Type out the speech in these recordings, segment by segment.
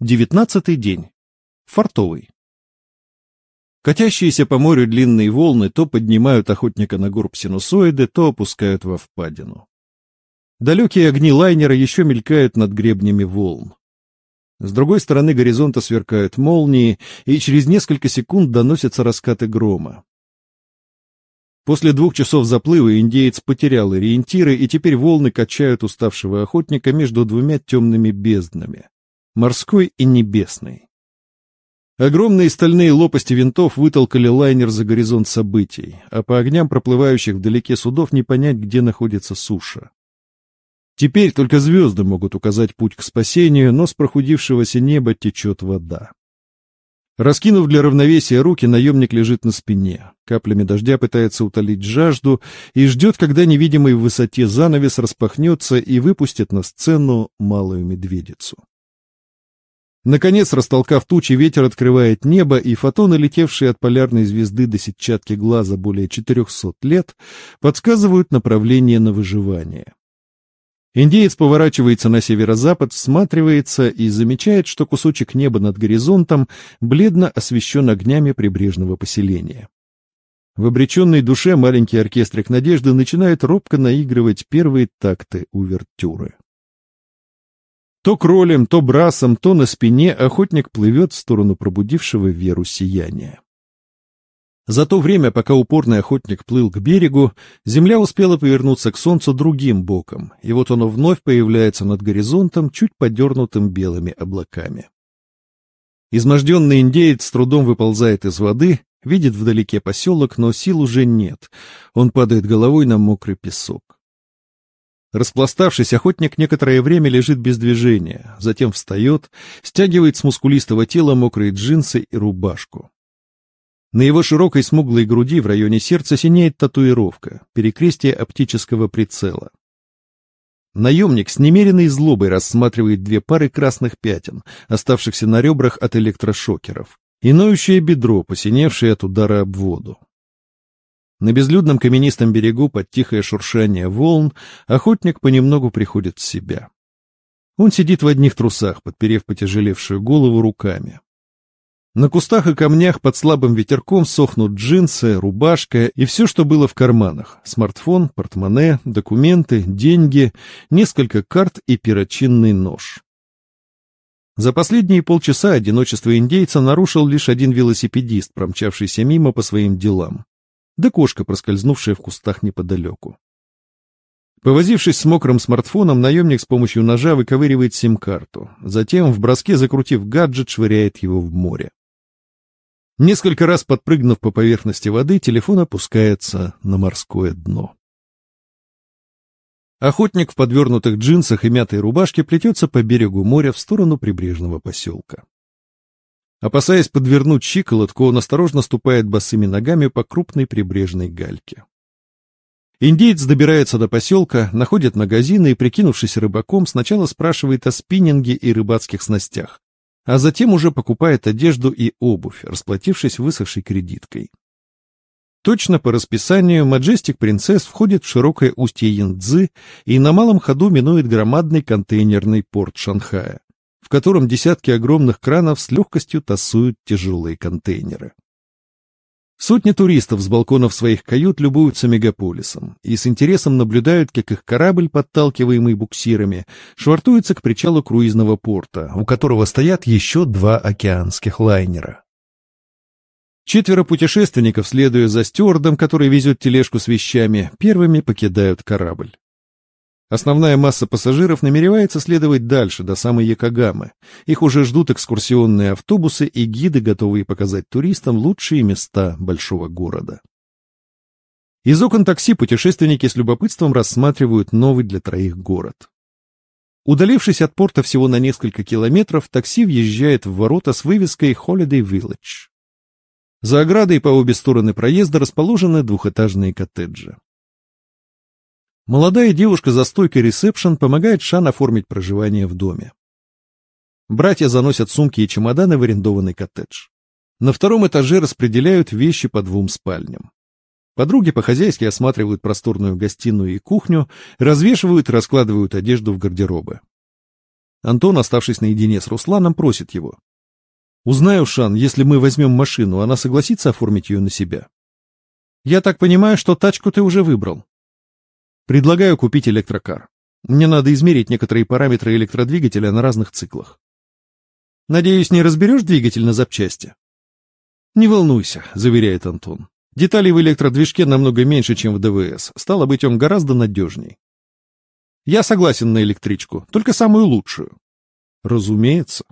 Девятнадцатый день. Фартовый. Катящиеся по морю длинные волны то поднимают охотника на горб синусоиды, то опускают во впадину. Далекие огни лайнера еще мелькают над гребнями волн. С другой стороны горизонта сверкают молнии, и через несколько секунд доносятся раскаты грома. После двух часов заплыва индеец потерял ориентиры, и теперь волны качают уставшего охотника между двумя темными безднами — морской и небесной. Огромные стальные лопасти винтов вытолкали лайнер за горизонт событий, а по огням проплывающих вдалеке судов не понять, где находится суша. Теперь только звезды могут указать путь к спасению, но с прохудившегося неба течет вода. Раскинув для равновесия руки, наемник лежит на спине, каплями дождя пытается утолить жажду и ждет, когда невидимый в высоте занавес распахнется и выпустит на сцену малую медведицу. Наконец, растолкав тучи, ветер открывает небо, и фотоны, летевшие от полярной звезды до сетчатки глаза более 400 лет, подсказывают направление на выживание. Индеец поворачивается на северо-запад, всматривается и замечает, что кусочек неба над горизонтом бледно освещен огнями прибрежного поселения. В обреченной душе маленький оркестрик надежды начинает робко наигрывать первые такты увертюры. То кролем, то брасом, то на спине охотник плывет в сторону пробудившего веру сияния. За то время, пока упорный охотник плыл к берегу, земля успела повернуться к солнцу другим боком, и вот оно вновь появляется над горизонтом, чуть подернутым белыми облаками. Изможденный индеец с трудом выползает из воды, видит вдалеке поселок, но сил уже нет. Он падает головой на мокрый песок. Распластавшись, охотник некоторое время лежит без движения, затем встает, стягивает с мускулистого тела мокрые джинсы и рубашку. На его широкой смуглой груди в районе сердца синеет татуировка, перекрестие оптического прицела. Наемник с немеренной злобой рассматривает две пары красных пятен, оставшихся на ребрах от электрошокеров, и ноющее бедро, посиневшее от удара об воду. На безлюдном каменистом берегу под тихое шуршание волн охотник понемногу приходит в себя. Он сидит в одних трусах, подперев потяжелевшую голову руками. На кустах и камнях под слабым ветерком сохнут джинсы, рубашка и все, что было в карманах. Смартфон, портмоне, документы, деньги, несколько карт и перочинный нож. За последние полчаса одиночество индейца нарушил лишь один велосипедист, промчавшийся мимо по своим делам. Да кошка, проскользнувшая в кустах неподалеку. Повозившись с мокрым смартфоном, наемник с помощью ножа выковыривает сим-карту. Затем, в броске закрутив гаджет, швыряет его в море. Несколько раз подпрыгнув по поверхности воды, телефон опускается на морское дно. Охотник в подвернутых джинсах и мятой рубашке плетется по берегу моря в сторону прибрежного поселка. Опасаясь подвернуть щиколотку, он осторожно ступает босыми ногами по крупной прибрежной гальке. Индеец добирается до поселка, находит магазины и, прикинувшись рыбаком, сначала спрашивает о спиннинге и рыбацких снастях, а затем уже покупает одежду и обувь, расплатившись высохшей кредиткой. Точно по расписанию Majestic Princess входит в широкое устье Яндзы и на малом ходу минует громадный контейнерный порт Шанхая, в котором десятки огромных кранов с легкостью тасуют тяжелые контейнеры. Сотни туристов с балконов своих кают любуются мегаполисом и с интересом наблюдают, как их корабль, подталкиваемый буксирами, швартуется к причалу круизного порта, у которого стоят еще два океанских лайнера. Четверо путешественников, следуя за стюардом, который везет тележку с вещами, первыми покидают корабль. Основная масса пассажиров намеревается следовать дальше, до самой Якогамы. Их уже ждут экскурсионные автобусы и гиды, готовые показать туристам лучшие места большого города. Из окон такси путешественники с любопытством рассматривают новый для троих город. Удалившись от порта всего на несколько километров, такси въезжает в ворота с вывеской Holiday Village. За оградой по обе стороны проезда расположены двухэтажные коттеджи. Молодая девушка за стойкой ресепшн помогает Шан оформить проживание в доме. Братья заносят сумки и чемоданы в арендованный коттедж. На втором этаже распределяют вещи по двум спальням. Подруги по-хозяйски осматривают просторную гостиную и кухню, развешивают и раскладывают одежду в гардеробы. Антон, оставшись наедине с Русланом, просит его. «Узнаю, Шан, если мы возьмем машину, она согласится оформить ее на себя?» «Я так понимаю, что тачку ты уже выбрал». «Предлагаю купить электрокар. Мне надо измерить некоторые параметры электродвигателя на разных циклах». «Надеюсь, не разберешь двигатель на запчасти?» «Не волнуйся», — заверяет Антон. «Деталей в электродвижке намного меньше, чем в ДВС. Стало быть, он гораздо надежней». «Я согласен на электричку, только самую лучшую». «Разумеется».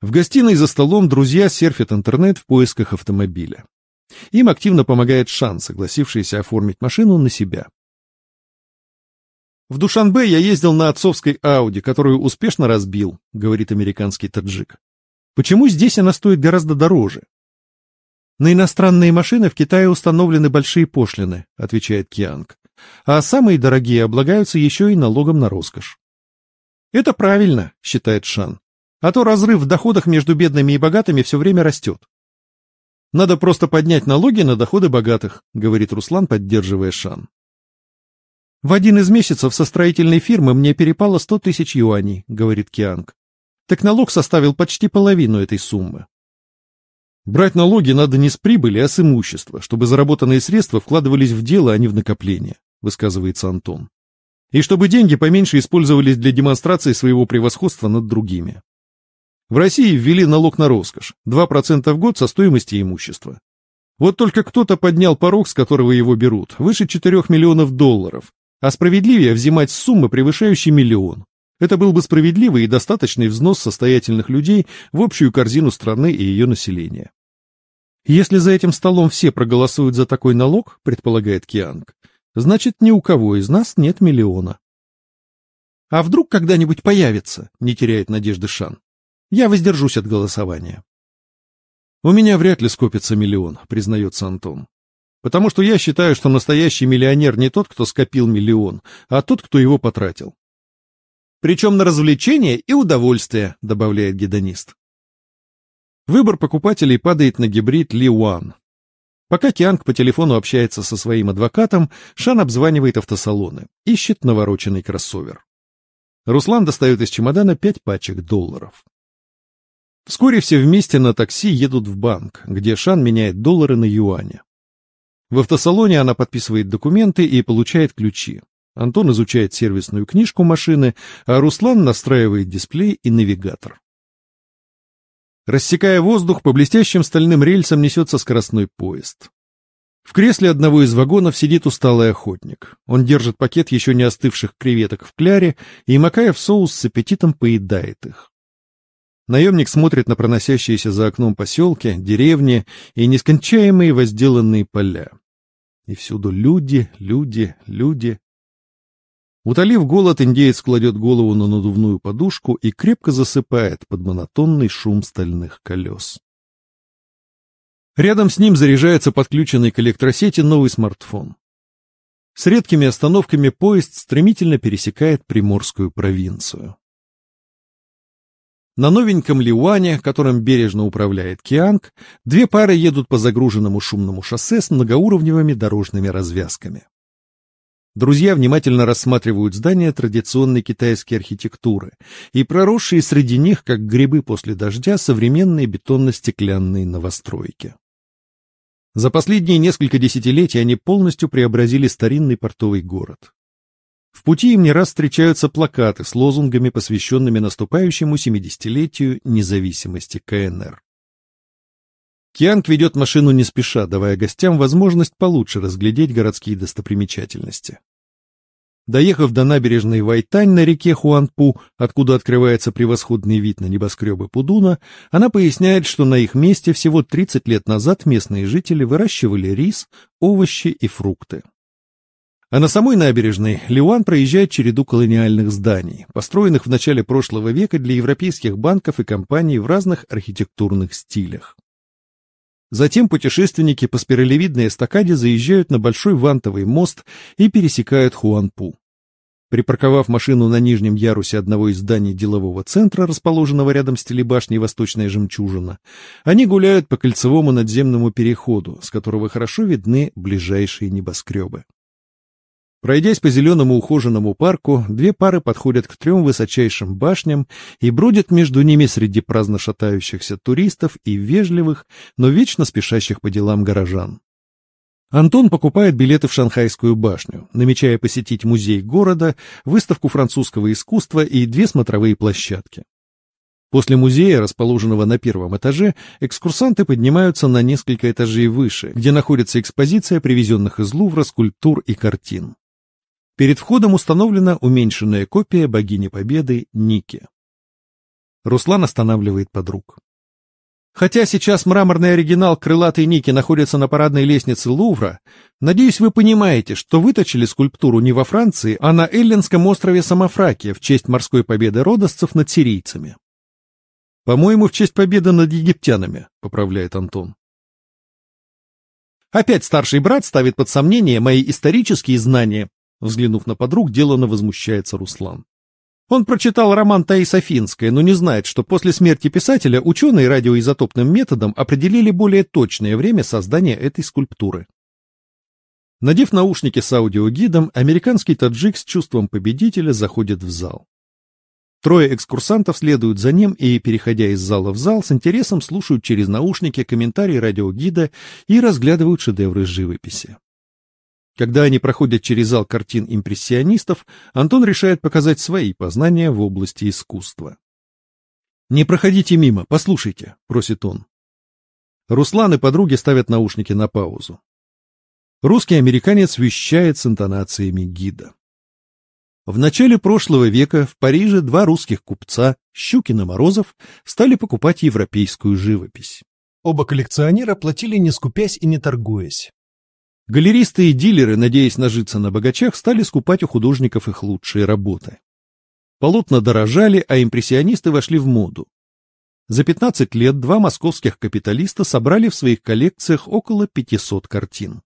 В гостиной за столом друзья серфят интернет в поисках автомобиля. Им активно помогает Шан, согласившийся оформить машину на себя. «В Душанбе я ездил на отцовской Ауди, которую успешно разбил», — говорит американский таджик. Почему здесь она стоит гораздо дороже? На иностранные машины в Китае установлены большие пошлины, отвечает Кианг. А самые дорогие облагаются еще и налогом на роскошь. Это правильно, считает Шан. А то разрыв в доходах между бедными и богатыми все время растет. Надо просто поднять налоги на доходы богатых, говорит Руслан, поддерживая Шан. В один из месяцев со строительной фирмы мне перепало сто тысяч юаней, говорит Кианг так налог составил почти половину этой суммы. Брать налоги надо не с прибыли, а с имущества, чтобы заработанные средства вкладывались в дело, а не в накопление, высказывается Антон. И чтобы деньги поменьше использовались для демонстрации своего превосходства над другими. В России ввели налог на роскошь, 2% в год со стоимости имущества. Вот только кто-то поднял порог, с которого его берут, выше 4 миллионов долларов, а справедливее взимать суммы, превышающие миллион. Это был бы справедливый и достаточный взнос состоятельных людей в общую корзину страны и ее населения. Если за этим столом все проголосуют за такой налог, предполагает Кианг, значит ни у кого из нас нет миллиона. А вдруг когда-нибудь появится, не теряет надежды Шан. Я воздержусь от голосования. У меня вряд ли скопится миллион, признается Антон. Потому что я считаю, что настоящий миллионер не тот, кто скопил миллион, а тот, кто его потратил. Причем на развлечение и удовольствие, добавляет гедонист. Выбор покупателей падает на гибрид Ли Уан. Пока Кианг по телефону общается со своим адвокатом, Шан обзванивает автосалоны, ищет навороченный кроссовер. Руслан достает из чемодана пять пачек долларов. Вскоре все вместе на такси едут в банк, где Шан меняет доллары на юани. В автосалоне она подписывает документы и получает ключи. Антон изучает сервисную книжку машины, а Руслан настраивает дисплей и навигатор. Рассекая воздух, по блестящим стальным рельсам несется скоростной поезд. В кресле одного из вагонов сидит усталый охотник. Он держит пакет еще не остывших креветок в кляре и, макая в соус, с аппетитом поедает их. Наемник смотрит на проносящиеся за окном поселки, деревни и нескончаемые возделанные поля. И всюду люди, люди, люди. Утолив голод, индеец кладет голову на надувную подушку и крепко засыпает под монотонный шум стальных колес. Рядом с ним заряжается подключенный к электросети новый смартфон. С редкими остановками поезд стремительно пересекает Приморскую провинцию. На новеньком Лиуане, которым бережно управляет Кианг, две пары едут по загруженному шумному шоссе с многоуровневыми дорожными развязками. Друзья внимательно рассматривают здания традиционной китайской архитектуры и проросшие среди них, как грибы после дождя, современные бетонно-стеклянные новостройки. За последние несколько десятилетий они полностью преобразили старинный портовый город. В пути им не раз встречаются плакаты с лозунгами, посвященными наступающему 70-летию независимости КНР. Кианг ведет машину не спеша, давая гостям возможность получше разглядеть городские достопримечательности. Доехав до набережной Вайтань на реке Хуанпу, откуда открывается превосходный вид на небоскребы Пудуна, она поясняет, что на их месте всего 30 лет назад местные жители выращивали рис, овощи и фрукты. А на самой набережной Лиуан проезжает череду колониальных зданий, построенных в начале прошлого века для европейских банков и компаний в разных архитектурных стилях. Затем путешественники по спиралевидной эстакаде заезжают на большой вантовый мост и пересекают Хуанпу. Припарковав машину на нижнем ярусе одного из зданий делового центра, расположенного рядом с телебашней «Восточная жемчужина», они гуляют по кольцевому надземному переходу, с которого хорошо видны ближайшие небоскребы. Пройдясь по зеленому ухоженному парку, две пары подходят к трем высочайшим башням и бродят между ними среди праздно шатающихся туристов и вежливых, но вечно спешащих по делам горожан. Антон покупает билеты в Шанхайскую башню, намечая посетить музей города, выставку французского искусства и две смотровые площадки. После музея, расположенного на первом этаже, экскурсанты поднимаются на несколько этажей выше, где находится экспозиция привезенных из Лувра скульптур и картин. Перед входом установлена уменьшенная копия богини Победы Ники. Руслан останавливает подруг. Хотя сейчас мраморный оригинал крылатой Ники находится на парадной лестнице Лувра, надеюсь, вы понимаете, что выточили скульптуру не во Франции, а на Эллинском острове Самофракия в честь морской победы родосцев над сирийцами. «По-моему, в честь победы над египтянами», — поправляет Антон. Опять старший брат ставит под сомнение мои исторические знания, Взглянув на подруг, деланно возмущается Руслан. Он прочитал роман Таис Афинская, но не знает, что после смерти писателя ученые радиоизотопным методом определили более точное время создания этой скульптуры. Надев наушники с аудиогидом, американский таджик с чувством победителя заходит в зал. Трое экскурсантов следуют за ним и, переходя из зала в зал, с интересом слушают через наушники комментарии радиогида и разглядывают шедевры живописи. Когда они проходят через зал картин импрессионистов, Антон решает показать свои познания в области искусства. «Не проходите мимо, послушайте», — просит он. Руслан и подруги ставят наушники на паузу. Русский американец вещает с интонациями гида. В начале прошлого века в Париже два русских купца, Щукин и Морозов, стали покупать европейскую живопись. Оба коллекционера платили не скупясь и не торгуясь. Галеристы и дилеры, надеясь нажиться на богачах, стали скупать у художников их лучшие работы. Полотна дорожали, а импрессионисты вошли в моду. За 15 лет два московских капиталиста собрали в своих коллекциях около 500 картин.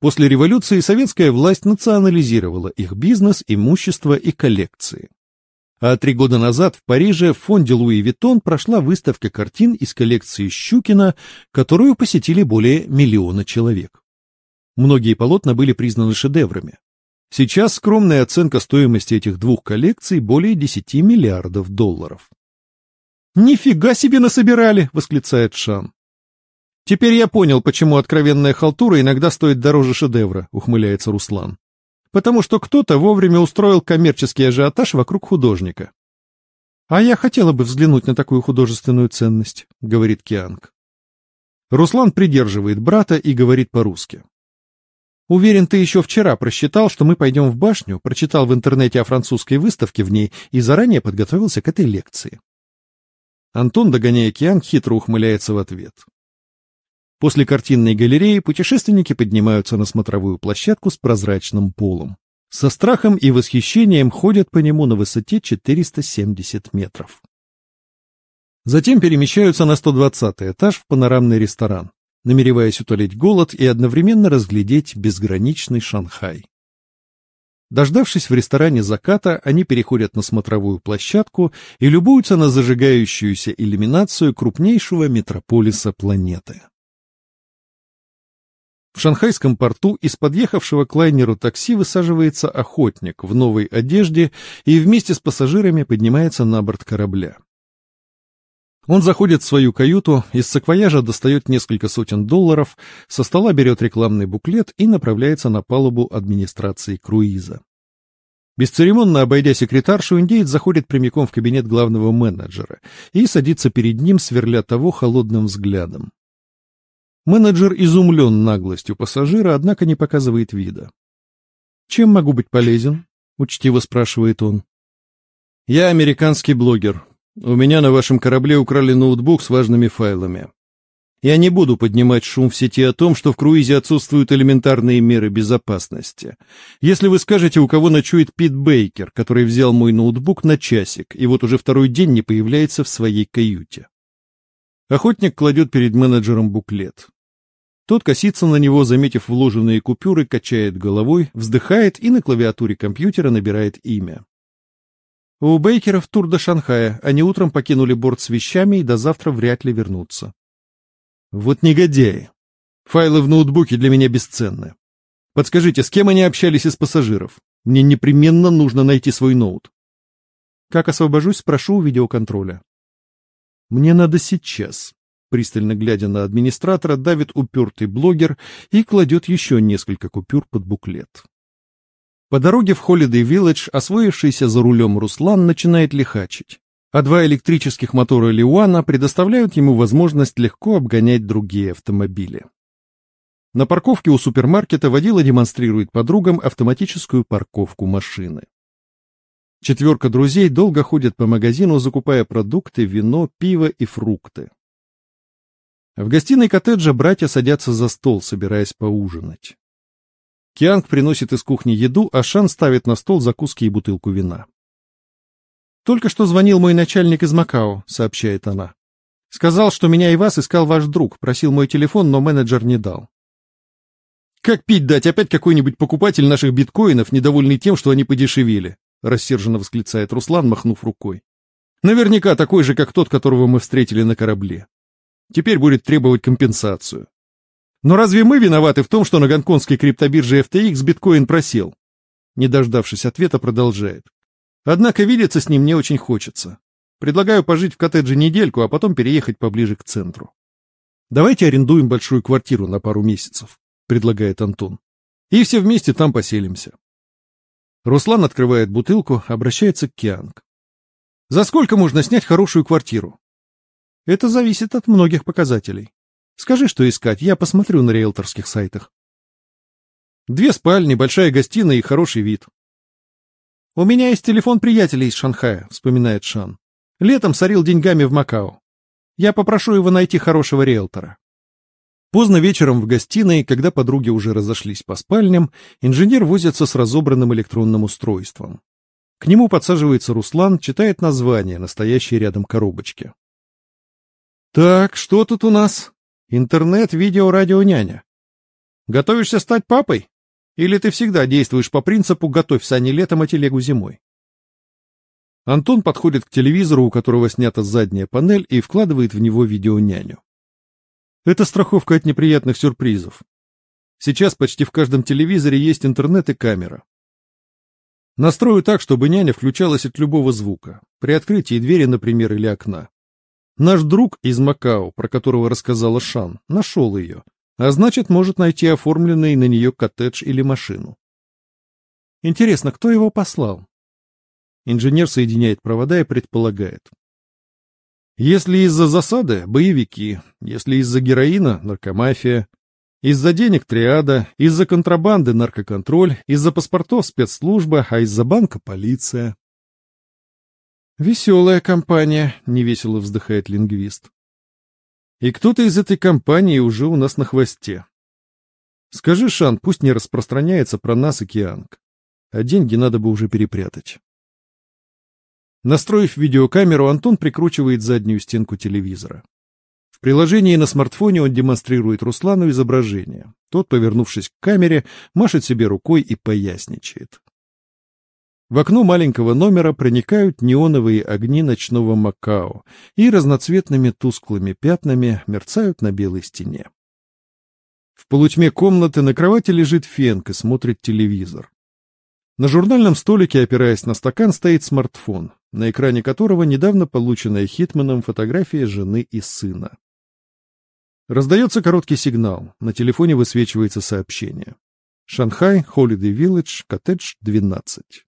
После революции советская власть национализировала их бизнес, имущество и коллекции. А три года назад в Париже в фонде Луи Виттон прошла выставка картин из коллекции Щукина, которую посетили более миллиона человек. Многие полотна были признаны шедеврами. Сейчас скромная оценка стоимости этих двух коллекций более 10 миллиардов долларов. «Нифига себе насобирали!» — восклицает Шан. «Теперь я понял, почему откровенная халтура иногда стоит дороже шедевра», — ухмыляется Руслан. «Потому что кто-то вовремя устроил коммерческий ажиотаж вокруг художника». «А я хотела бы взглянуть на такую художественную ценность», — говорит Кианг. Руслан придерживает брата и говорит по-русски. Уверен, ты еще вчера просчитал, что мы пойдем в башню, прочитал в интернете о французской выставке в ней и заранее подготовился к этой лекции. Антон, догоняя океан, хитро ухмыляется в ответ. После картинной галереи путешественники поднимаются на смотровую площадку с прозрачным полом. Со страхом и восхищением ходят по нему на высоте 470 метров. Затем перемещаются на 120 этаж в панорамный ресторан намереваясь утолить голод и одновременно разглядеть безграничный Шанхай. Дождавшись в ресторане заката, они переходят на смотровую площадку и любуются на зажигающуюся иллюминацию крупнейшего метрополиса планеты. В шанхайском порту из подъехавшего к лайнеру такси высаживается охотник в новой одежде и вместе с пассажирами поднимается на борт корабля. Он заходит в свою каюту, из саквояжа достает несколько сотен долларов, со стола берет рекламный буклет и направляется на палубу администрации круиза. Бесцеремонно обойдя секретаршу, индеец заходит прямиком в кабинет главного менеджера и садится перед ним, сверля того холодным взглядом. Менеджер изумлен наглостью пассажира, однако не показывает вида. «Чем могу быть полезен?» — учтиво спрашивает он. «Я американский блогер», у меня на вашем корабле украли ноутбук с важными файлами. Я не буду поднимать шум в сети о том, что в круизе отсутствуют элементарные меры безопасности. Если вы скажете, у кого ночует Пит Бейкер, который взял мой ноутбук на часик и вот уже второй день не появляется в своей каюте. Охотник кладет перед менеджером буклет. Тот косится на него, заметив вложенные купюры, качает головой, вздыхает и на клавиатуре компьютера набирает имя. У Бейкеров тур до Шанхая. Они утром покинули борт с вещами и до завтра вряд ли вернутся. Вот негодяи. Файлы в ноутбуке для меня бесценны. Подскажите, с кем они общались из пассажиров? Мне непременно нужно найти свой ноут. Как освобожусь, спрошу у видеоконтроля. Мне надо сейчас. Пристально глядя на администратора, давит упертый блогер и кладет еще несколько купюр под буклет. По дороге в Village освоившийся за рулем Руслан начинает лихачить, а два электрических мотора Лиуана предоставляют ему возможность легко обгонять другие автомобили. На парковке у супермаркета водила демонстрирует подругам автоматическую парковку машины. Четверка друзей долго ходят по магазину, закупая продукты, вино, пиво и фрукты. В гостиной коттеджа братья садятся за стол, собираясь поужинать. Кианг приносит из кухни еду, а Шан ставит на стол закуски и бутылку вина. «Только что звонил мой начальник из Макао», — сообщает она. «Сказал, что меня и вас искал ваш друг, просил мой телефон, но менеджер не дал». «Как пить дать? Опять какой-нибудь покупатель наших биткоинов, недовольный тем, что они подешевели?» — рассерженно восклицает Руслан, махнув рукой. «Наверняка такой же, как тот, которого мы встретили на корабле. Теперь будет требовать компенсацию. Но разве мы виноваты в том, что на гонконгской криптобирже FTX биткоин просел?» Не дождавшись ответа, продолжает. «Однако видеться с ним не очень хочется. Предлагаю пожить в коттедже недельку, а потом переехать поближе к центру. Давайте арендуем большую квартиру на пару месяцев», — предлагает Антон. «И все вместе там поселимся». Руслан открывает бутылку, обращается к Кианг. «За сколько можно снять хорошую квартиру?» «Это зависит от многих показателей. Скажи, что искать, я посмотрю на риэлторских сайтах». «Две спальни, большая гостиная и хороший вид». «У меня есть телефон приятеля из Шанхая», — вспоминает Шан. «Летом сорил деньгами в Макао. Я попрошу его найти хорошего риэлтора». Поздно вечером в гостиной, когда подруги уже разошлись по спальням, инженер возится с разобранным электронным устройством. К нему подсаживается Руслан, читает название, настоящее рядом коробочки. «Так, что тут у нас? Интернет, видео, радио, няня. Готовишься стать папой? Или ты всегда действуешь по принципу «готовь сани летом, а телегу зимой»?» Антон подходит к телевизору, у которого снята задняя панель, и вкладывает в него видеоняню. Это страховка от неприятных сюрпризов. Сейчас почти в каждом телевизоре есть интернет и камера. Настрою так, чтобы няня включалась от любого звука, при открытии двери, например, или окна. Наш друг из Макао, про которого рассказала Шан, нашел ее, а значит, может найти оформленный на нее коттедж или машину. Интересно, кто его послал? Инженер соединяет провода и предполагает. Если из-за засады — боевики, если из-за героина — наркомафия, из-за денег — триада, из-за контрабанды — наркоконтроль, из-за паспортов — спецслужба, а из-за банка — полиция. «Веселая компания», — невесело вздыхает лингвист. «И кто-то из этой компании уже у нас на хвосте. Скажи, Шан, пусть не распространяется про нас и Кианг, а деньги надо бы уже перепрятать». Настроив видеокамеру, Антон прикручивает заднюю стенку телевизора. В приложении на смартфоне он демонстрирует Руслану изображение. Тот, повернувшись к камере, машет себе рукой и поясничает. В окно маленького номера проникают неоновые огни ночного Макао и разноцветными тусклыми пятнами мерцают на белой стене. В полутьме комнаты на кровати лежит Фенк и смотрит телевизор. На журнальном столике, опираясь на стакан, стоит смартфон, на экране которого недавно полученная Хитманом фотография жены и сына. Раздается короткий сигнал, на телефоне высвечивается сообщение. Шанхай, Холидей Вилледж, коттедж 12.